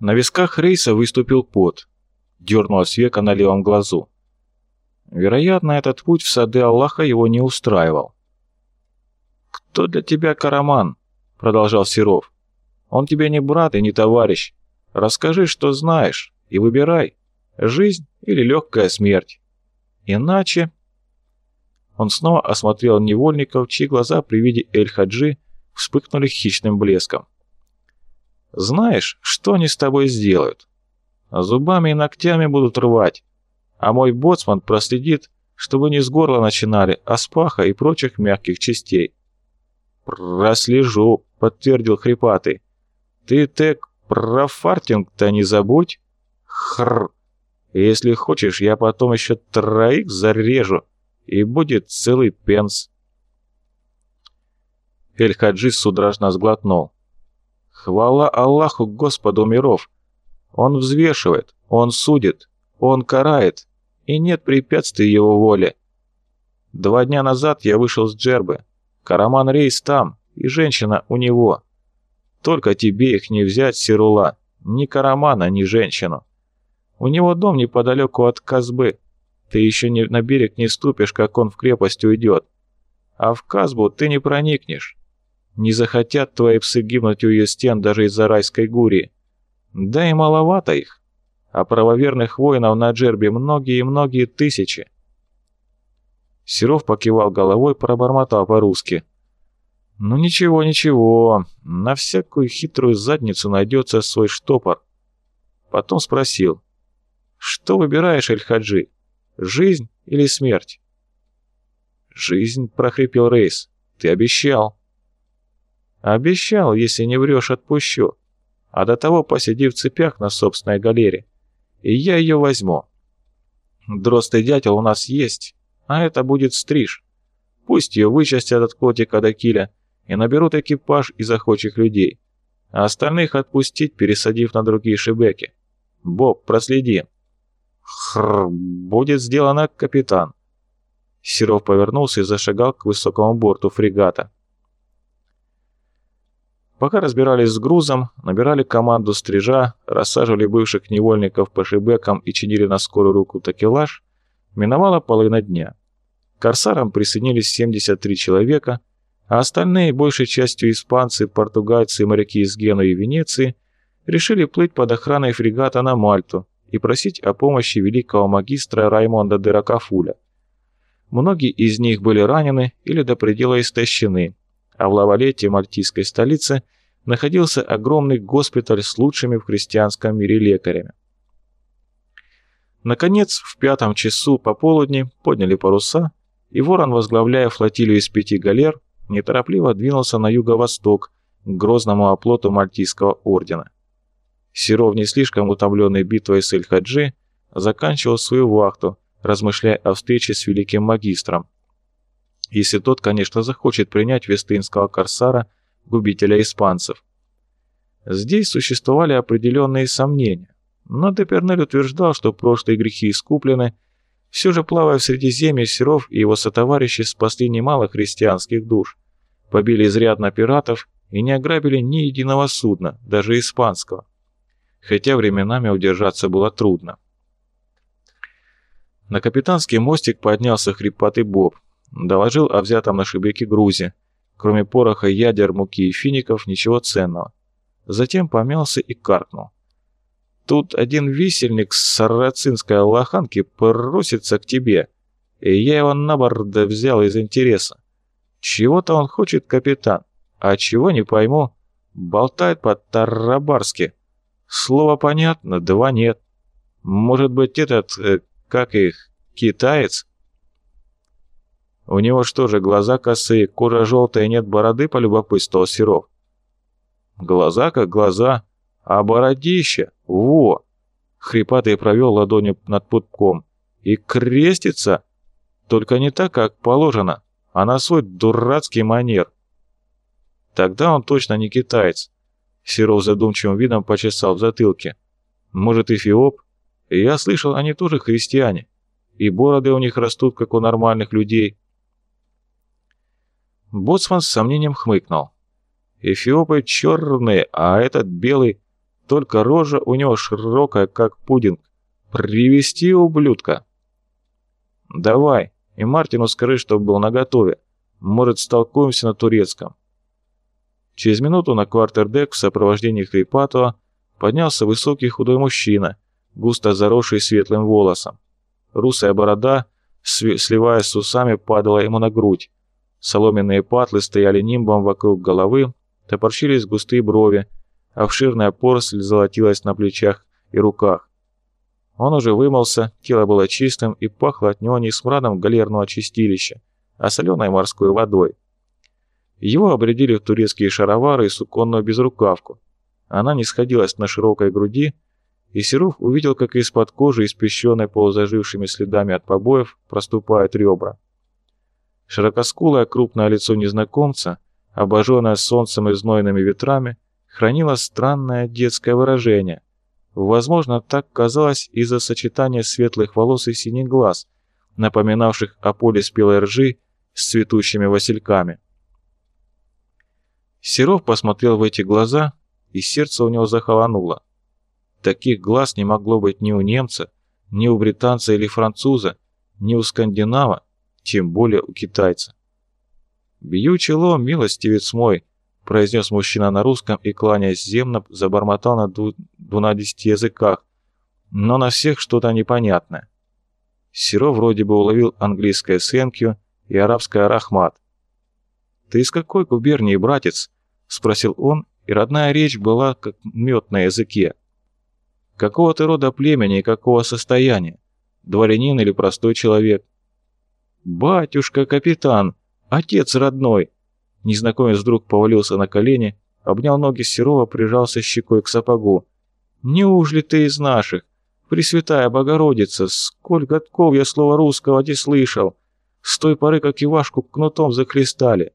На висках Рейса выступил пот. Дернулась века на левом глазу. Вероятно, этот путь в сады Аллаха его не устраивал. «Кто для тебя Караман?» — продолжал Серов. «Он тебе не брат и не товарищ. Расскажи, что знаешь, и выбирай, жизнь или легкая смерть. Иначе...» Он снова осмотрел невольников, чьи глаза при виде Эль-Хаджи вспыхнули хищным блеском. «Знаешь, что они с тобой сделают? Зубами и ногтями будут рвать, а мой боцман проследит, чтобы не с горла начинали, а с паха и прочих мягких частей». «Прослежу», — подтвердил хрипатый. «Ты, Тек, про фартинг-то не забудь?» «Хррр! Если хочешь, я потом еще троих зарежу, и будет целый пенс». Эль-Хаджи судорожно сглотнул. «Хвала Аллаху, Господу миров! Он взвешивает, Он судит, Он карает, и нет препятствий Его воле. Два дня назад я вышел с Джербы. Караман Рейс там, и женщина у него. Только тебе их не взять, Сирула, ни Карамана, ни женщину. У него дом неподалеку от Казбы. Ты еще не, на берег не ступишь, как он в крепость уйдет. А в Казбу ты не проникнешь. Не захотят твои псы гибнуть у ее стен даже из-за райской гури. Да и маловато их. А правоверных воинов на Джербе многие и многие тысячи. Серов покивал головой, пробормотал по-русски. «Ну ничего, ничего, на всякую хитрую задницу найдется свой штопор». Потом спросил. «Что выбираешь, Эль-Хаджи, жизнь или смерть?» «Жизнь», — прохрипел Рейс. «Ты обещал». Обещал, если не врешь, отпущу. А до того посиди в цепях на собственной галере. И я ее возьму. Дрозд и дятел у нас есть, а это будет стриж. Пусть ее вычистят от котика до киля и наберут экипаж из охочих людей. А остальных отпустить, пересадив на другие шибеки. Боб, проследи. Хрррр, будет сделано, капитан. Серов повернулся и зашагал к высокому борту фрегата. Пока разбирались с грузом, набирали команду стрижа, рассаживали бывших невольников по шибекам и чинили на скорую руку такелаж, миновала половина дня. К корсарам присоединились 73 человека, а остальные, большей частью испанцы, португальцы и моряки из Генуи и Венеции, решили плыть под охраной фрегата на Мальту и просить о помощи великого магистра Раймонда де Рокафуля. Многие из них были ранены или до предела истощены, а в Лавалете, мальтийской столице, находился огромный госпиталь с лучшими в христианском мире лекарями. Наконец, в пятом часу пополудни подняли паруса, и Ворон, возглавляя флотилию из пяти галер, неторопливо двинулся на юго-восток, к грозному оплоту Мальтийского ордена. Серов, не слишком утомленный битвой с Эль-Хаджи, заканчивал свою вахту, размышляя о встрече с великим магистром, если тот, конечно, захочет принять вестынского корсара, губителя испанцев. Здесь существовали определенные сомнения, но Депернель утверждал, что прошлые грехи искуплены, все же плавая в Средиземье, Серов и его сотоварищи спасли немало христианских душ, побили изрядно пиратов и не ограбили ни единого судна, даже испанского, хотя временами удержаться было трудно. На капитанский мостик поднялся хрипатый Боб, Доложил о взятом на шибеке грузе. Кроме пороха, ядер, муки и фиников, ничего ценного. Затем помялся и каркнул. Тут один висельник с сарацинской лоханки просится к тебе, и я его на борт взял из интереса. Чего-то он хочет, капитан, а чего не пойму. Болтает по-тарабарски. Слово понятно, два нет. Может быть, этот, э, как их, китаец? У него что же, глаза косые, кожа желтая, нет бороды, полюбопытствовал Серов. Глаза как глаза, а бородище, во! Хрипатый провел ладонью над пупком. И крестится, только не так, как положено, а на свой дурацкий манер. Тогда он точно не китаец. Серов задумчивым видом почесал в затылке. Может, эфиоп? Я слышал, они тоже христиане. И бороды у них растут, как у нормальных людей. Боцман с сомнением хмыкнул. «Эфиопы черные, а этот белый. Только рожа у него широкая, как пудинг. Привести ублюдка. Давай, и Мартину скажи, чтобы был наготове. Может, столкуемся на турецком. Через минуту на квартердек в сопровождении Хрипатова поднялся высокий худой мужчина, густо заросший светлым волосом. Русая борода, сливаясь с усами, падала ему на грудь. Соломенные патлы стояли нимбом вокруг головы, топорщились густые брови, обширная поросль золотилась на плечах и руках. Он уже вымылся, тело было чистым и пахло от него не смрадом галерного чистилища, а соленой морской водой. Его обрядили в турецкие шаровары и суконную безрукавку. Она не сходилась на широкой груди, и Серов увидел, как из-под кожи, испещенной полузажившими следами от побоев, проступают ребра. Широкоскулое крупное лицо незнакомца, обожженное солнцем и знойными ветрами, хранило странное детское выражение. Возможно, так казалось из-за сочетания светлых волос и синих глаз, напоминавших о поле спелой ржи с цветущими васильками. Серов посмотрел в эти глаза, и сердце у него захолонуло. Таких глаз не могло быть ни у немца, ни у британца или француза, ни у скандинава, тем более у китайца. «Бью чело, милостивец мой», — произнес мужчина на русском и, кланяясь земно, забормотал на двунадесяти языках, но на всех что-то непонятное. Серов вроде бы уловил английское «сенкью» и арабское «рахмат». «Ты из какой губернии, братец?» — спросил он, и родная речь была как мед на языке. «Какого ты рода племени и какого состояния? Дворянин или простой человек?» «Батюшка, капитан! Отец родной!» Незнакомец вдруг повалился на колени, обнял ноги Серова, прижался щекой к сапогу. «Неужели ты из наших? Пресвятая Богородица, сколь годков я слова русского не слышал! С той поры, как Ивашку кнутом захлестали!»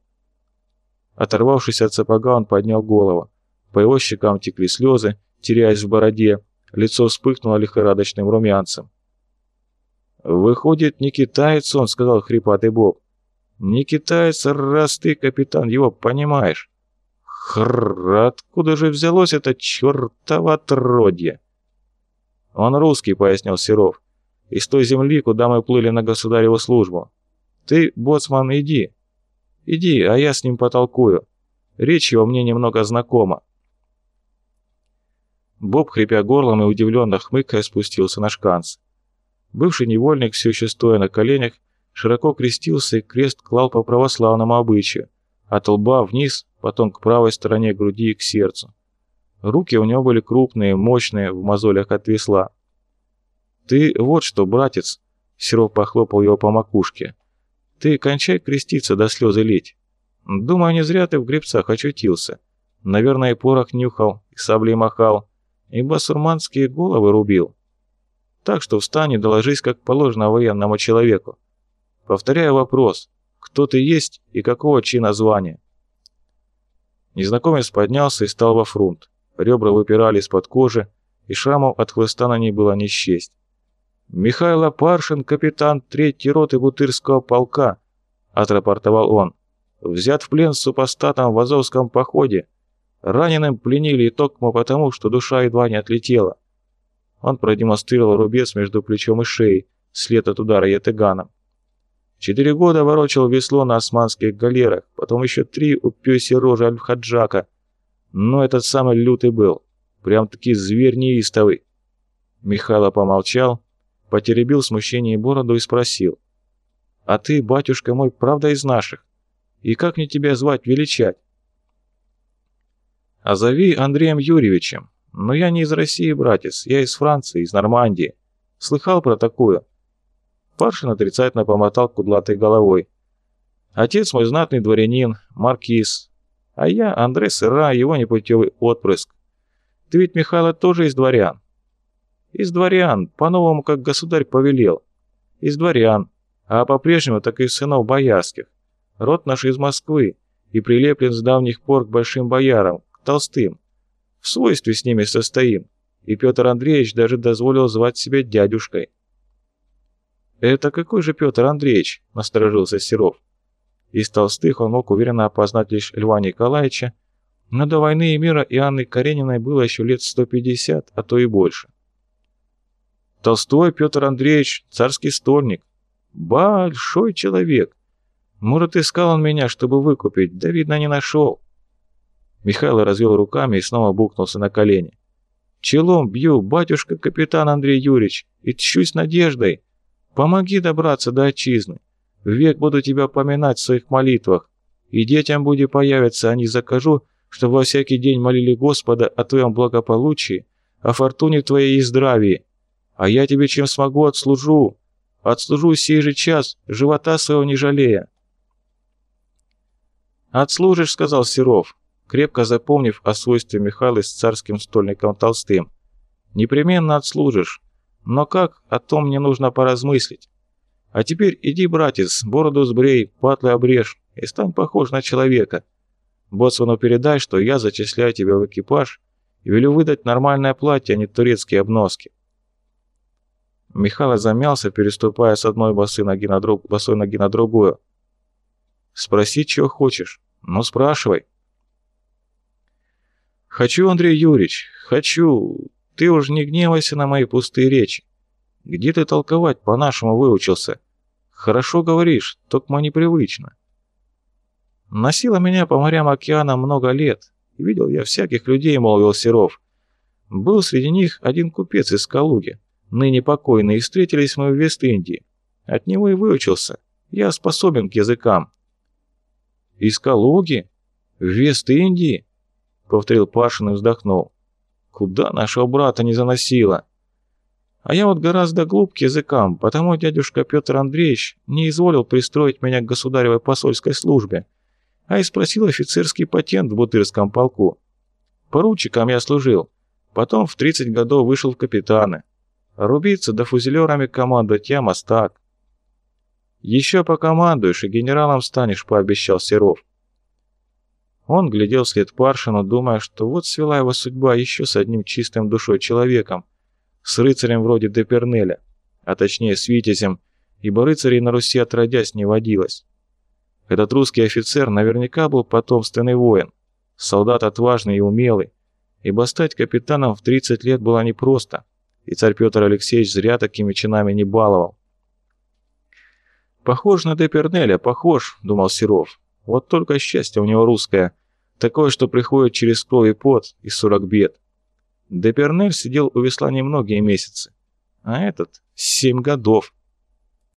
Оторвавшись от сапога, он поднял голову. По его щекам текли слезы, теряясь в бороде, лицо вспыхнуло лихорадочным румянцем. «Выходит, не китаец он», — сказал хрипатый Боб. «Не китаец, раз ты, капитан, его понимаешь». «Хрррр, откуда же взялось это чертово отродье?» «Он русский», — пояснил Серов. «Из той земли, куда мы плыли на государеву службу. Ты, боцман, иди. Иди, а я с ним потолкую. Речь его мне немного знакома». Боб, хрипя горлом и удивленно хмыкая, спустился на шканц. Бывший невольник, все еще стоя на коленях, широко крестился и крест клал по православному обычаю, от лба вниз, потом к правой стороне груди и к сердцу. Руки у него были крупные, мощные, в мозолях от весла. «Ты вот что, братец!» — Серов похлопал его по макушке. «Ты кончай креститься до слезы лить. Думаю, не зря ты в гребцах очутился. Наверное, и порох нюхал, и саблей махал, и басурманские головы рубил. Так что встань и доложись, как положено военному человеку. Повторяю вопрос. Кто ты есть и какого чина звания?» Незнакомец поднялся и стал во фрунт. Ребра выпирали из-под кожи, и шрамов от хлыста на ней было не счесть. «Михайло Паршин, капитан третьей роты Бутырского полка», — отрапортовал он. «Взят в плен с супостатом в Азовском походе. Раненым пленили и токмо потому, что душа едва не отлетела. Он продемонстрировал рубец между плечом и шеей, след от удара ятыганом. Четыре года ворочал весло на османских галерах, потом еще три у пёси рожи Аль-Хаджака. Но этот самый лютый был. Прям-таки зверь неистовый. Михайло помолчал, потеребил смущение бороду и спросил. «А ты, батюшка мой, правда из наших? И как мне тебя звать, величать?» «А зови Андреем Юрьевичем. «Но я не из России, братец, я из Франции, из Нормандии. Слыхал про такую?» Паршин отрицательно помотал кудлатой головой. «Отец мой знатный дворянин, маркиз. А я Андре Сыра, его непутевый отпрыск. Ты ведь, Михайло, тоже из дворян?» «Из дворян, по-новому, как государь повелел. Из дворян, а по-прежнему так и сынов боярских. Род наш из Москвы и прилеплен с давних пор к большим боярам, к толстым. В свойстве с ними состоим, и Петр Андреевич даже дозволил звать себя дядюшкой. «Это какой же Петр Андреевич?» – насторожился Серов. Из толстых он мог уверенно опознать лишь Льва Николаевича, Но до войны и мира и Карениной было еще лет 150, а то и больше. Толстой Петр Андреевич, царский стольник. Большой человек. Может, искал он меня, чтобы выкупить, да, видно, не нашел. Михаил развел руками и снова бухнулся на колени. «Челом бью, батюшка капитан Андрей Юрьевич, и тщусь надеждой. Помоги добраться до отчизны. Век буду тебя поминать в своих молитвах. И детям буди появятся, а не закажу, чтобы во всякий день молили Господа о твоем благополучии, о фортуне твоей и здравии. А я тебе чем смогу отслужу. Отслужу сей же час, живота своего не жалея». «Отслужишь», — сказал Серов крепко запомнив о свойстве Михайлы с царским стольником Толстым. «Непременно отслужишь. Но как, о том мне нужно поразмыслить. А теперь иди, братец, бороду сбрей, патлы обрежь и стань похож на человека. Боцману передай, что я зачисляю тебя в экипаж и велю выдать нормальное платье, а не турецкие обноски». Михайло замялся, переступая с одной босой ноги на, друг, босой ноги на другую. «Спроси, чего хочешь. Ну, спрашивай». «Хочу, Андрей Юрьевич, хочу. Ты уж не гневайся на мои пустые речи. Где ты толковать по-нашему выучился? Хорошо говоришь, только непривычно». Носила меня по морям океана много лет. Видел я всяких людей, молвил Серов. Был среди них один купец из Калуги, ныне покойный, и встретились мы в Вест-Индии. От него и выучился. Я способен к языкам. Из Калуги? В Вест-Индии? — повторил Пашин и вздохнул. «Куда нашего брата не заносило?» А я вот гораздо глуп к языкам, потому дядюшка Петр Андреевич не изволил пристроить меня к государевой посольской службе, а и спросил офицерский патент в Бутырском полку. Поручиком я служил, потом в 30 годов вышел в капитаны. Рубиться да фузелерами командовать я мастак. «Еще покомандуешь и генералом станешь», — пообещал Серов. Он глядел вслед Паршину, думая, что вот свела его судьба еще с одним чистым душой человеком, с рыцарем вроде Депернеля, а точнее с Витязем, ибо рыцарей на Руси отродясь не водилось. Этот русский офицер наверняка был потомственный воин, солдат отважный и умелый, ибо стать капитаном в 30 лет было непросто, и царь Петр Алексеевич зря такими чинами не баловал. «Похож на Депернеля, похож», — думал Серов. Вот только счастье у него русское. Такое, что приходит через кровь и пот и сорок бед. Депернель сидел у весла немногие месяцы. А этот — семь годов.